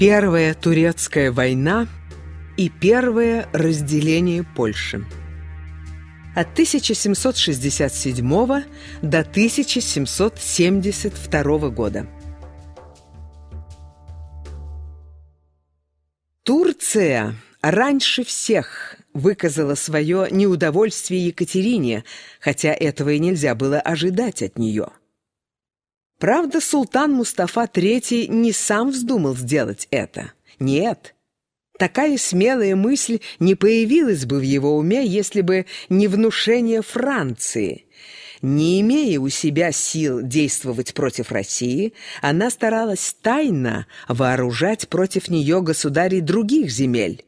Первая турецкая война и первое разделение Польши. От 1767 до 1772 года. Турция раньше всех выказала свое неудовольствие Екатерине, хотя этого и нельзя было ожидать от нее. Правда, султан Мустафа III не сам вздумал сделать это. Нет. Такая смелая мысль не появилась бы в его уме, если бы не внушение Франции. Не имея у себя сил действовать против России, она старалась тайно вооружать против нее государей других земель.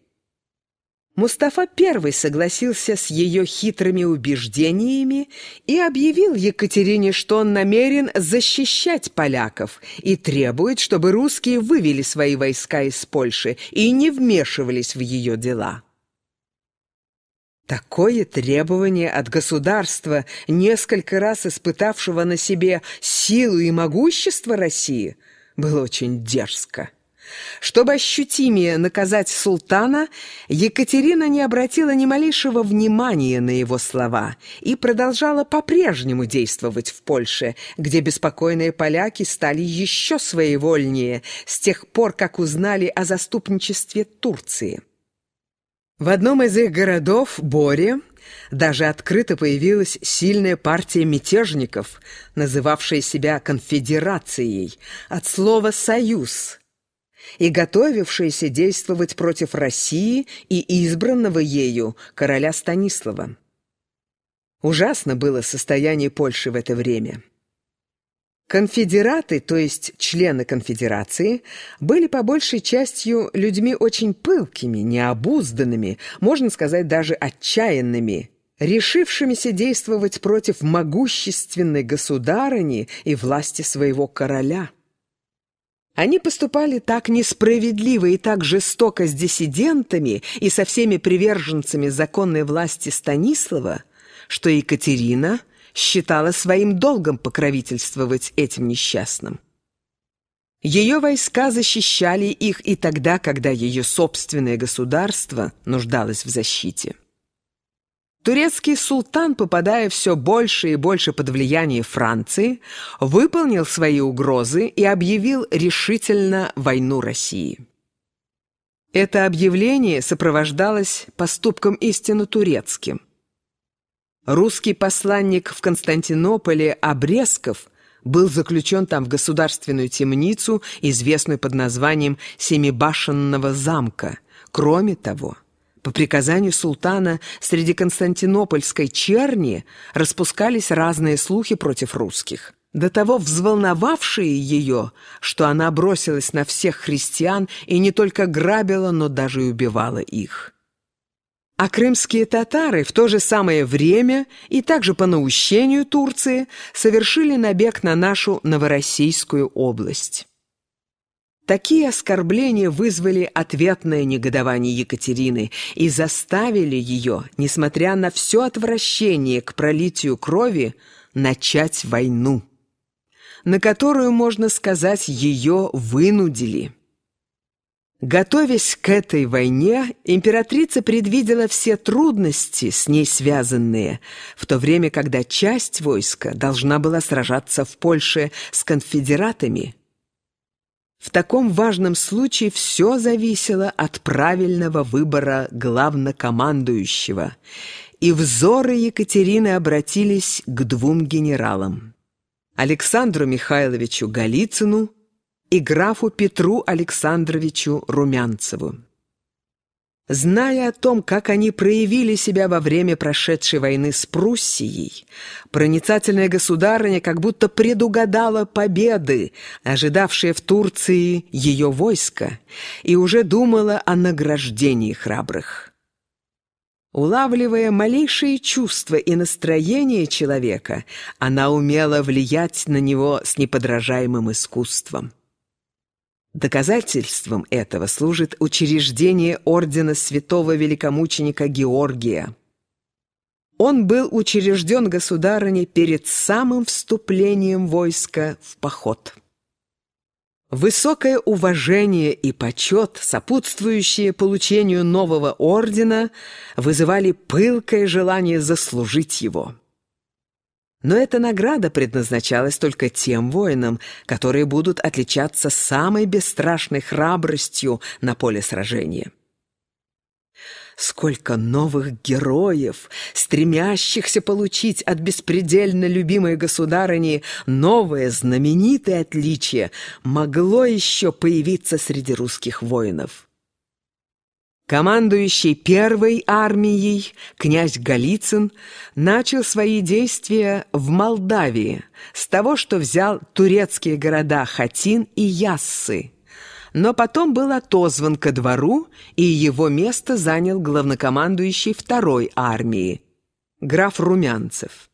Мустафа I согласился с ее хитрыми убеждениями и объявил Екатерине, что он намерен защищать поляков и требует, чтобы русские вывели свои войска из Польши и не вмешивались в ее дела. Такое требование от государства, несколько раз испытавшего на себе силу и могущество России, было очень дерзко. Чтобы ощутимее наказать султана, Екатерина не обратила ни малейшего внимания на его слова и продолжала по-прежнему действовать в Польше, где беспокойные поляки стали еще своевольнее с тех пор, как узнали о заступничестве Турции. В одном из их городов, Боре, даже открыто появилась сильная партия мятежников, называвшая себя конфедерацией, от слова «союз», и готовившаяся действовать против России и избранного ею короля Станислава. Ужасно было состояние Польши в это время. Конфедераты, то есть члены конфедерации, были по большей частью людьми очень пылкими, необузданными, можно сказать, даже отчаянными, решившимися действовать против могущественной государыни и власти своего короля. Они поступали так несправедливо и так жестоко с диссидентами и со всеми приверженцами законной власти Станислава, что Екатерина считала своим долгом покровительствовать этим несчастным. Ее войска защищали их и тогда, когда ее собственное государство нуждалось в защите. Турецкий султан, попадая все больше и больше под влияние Франции, выполнил свои угрозы и объявил решительно войну России. Это объявление сопровождалось поступком истинно турецким. Русский посланник в Константинополе Обрезков был заключен там в государственную темницу, известную под названием Семибашенного замка. Кроме того, по приказанию султана среди константинопольской черни распускались разные слухи против русских, до того взволновавшие ее, что она бросилась на всех христиан и не только грабила, но даже и убивала их. А крымские татары в то же самое время и также по наущению Турции совершили набег на нашу Новороссийскую область. Такие оскорбления вызвали ответное негодование Екатерины и заставили ее, несмотря на все отвращение к пролитию крови, начать войну, на которую, можно сказать, ее вынудили. Готовясь к этой войне, императрица предвидела все трудности, с ней связанные, в то время, когда часть войска должна была сражаться в Польше с конфедератами – в таком важном случае все зависело от правильного выбора главнокомандующего, и взоры Екатерины обратились к двум генералам – Александру Михайловичу Голицыну и графу Петру Александровичу Румянцеву. Зная о том, как они проявили себя во время прошедшей войны с Пруссией, проницательная государыня как будто предугадала победы, ожидавшие в Турции ее войско, и уже думала о награждении храбрых. Улавливая малейшие чувства и настроение человека, она умела влиять на него с неподражаемым искусством. Доказательством этого служит учреждение ордена святого великомученика Георгия. Он был учрежден государыней перед самым вступлением войска в поход. Высокое уважение и почет, сопутствующие получению нового ордена, вызывали пылкое желание заслужить его. Но эта награда предназначалась только тем воинам, которые будут отличаться самой бесстрашной храбростью на поле сражения. Сколько новых героев, стремящихся получить от беспредельно любимой государыни новое знаменитое отличие, могло еще появиться среди русских воинов. Командующий первой армией князь Голицын начал свои действия в Молдавии с того, что взял турецкие города Хатин и Яссы но потом был отозван ко двору, и его место занял главнокомандующий второй армии, граф Румянцев.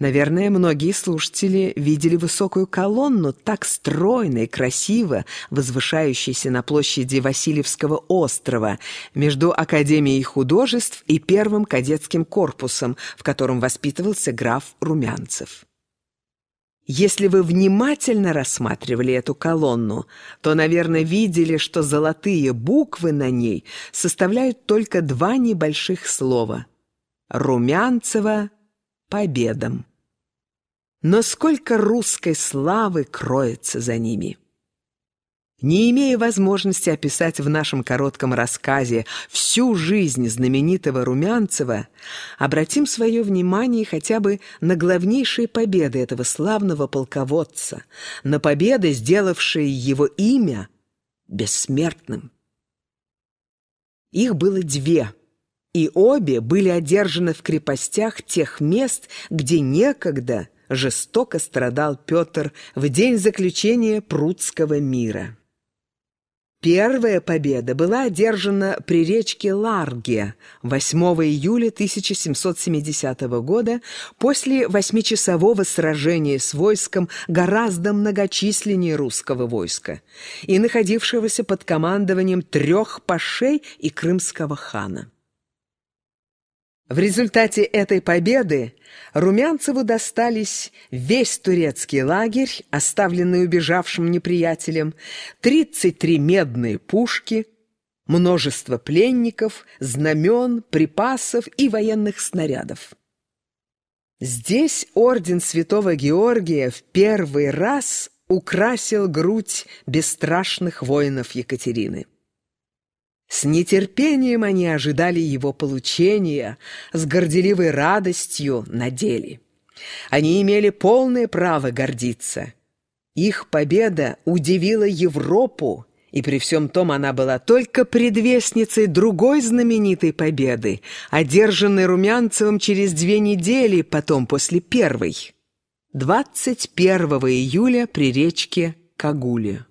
Наверное, многие слушатели видели высокую колонну, так стройно и красиво возвышающейся на площади Васильевского острова между Академией художеств и первым кадетским корпусом, в котором воспитывался граф Румянцев. Если вы внимательно рассматривали эту колонну, то, наверное, видели, что золотые буквы на ней составляют только два небольших слова «Румянцева победам». Но сколько русской славы кроется за ними! Не имея возможности описать в нашем коротком рассказе всю жизнь знаменитого Румянцева, обратим свое внимание хотя бы на главнейшие победы этого славного полководца, на победы, сделавшие его имя бессмертным. Их было две, и обе были одержаны в крепостях тех мест, где некогда жестоко страдал Петр в день заключения Прудского мира. Первая победа была одержана при речке Ларге 8 июля 1770 года после восьмичасового сражения с войском гораздо многочисленнее русского войска и находившегося под командованием трех пашей и крымского хана. В результате этой победы Румянцеву достались весь турецкий лагерь, оставленный убежавшим неприятелем, 33 медные пушки, множество пленников, знамен, припасов и военных снарядов. Здесь орден святого Георгия в первый раз украсил грудь бесстрашных воинов Екатерины. С нетерпением они ожидали его получения, с горделивой радостью на деле. Они имели полное право гордиться. Их победа удивила Европу, и при всем том она была только предвестницей другой знаменитой победы, одержанной Румянцевым через две недели потом после первой. 21 июля при речке Кагуле.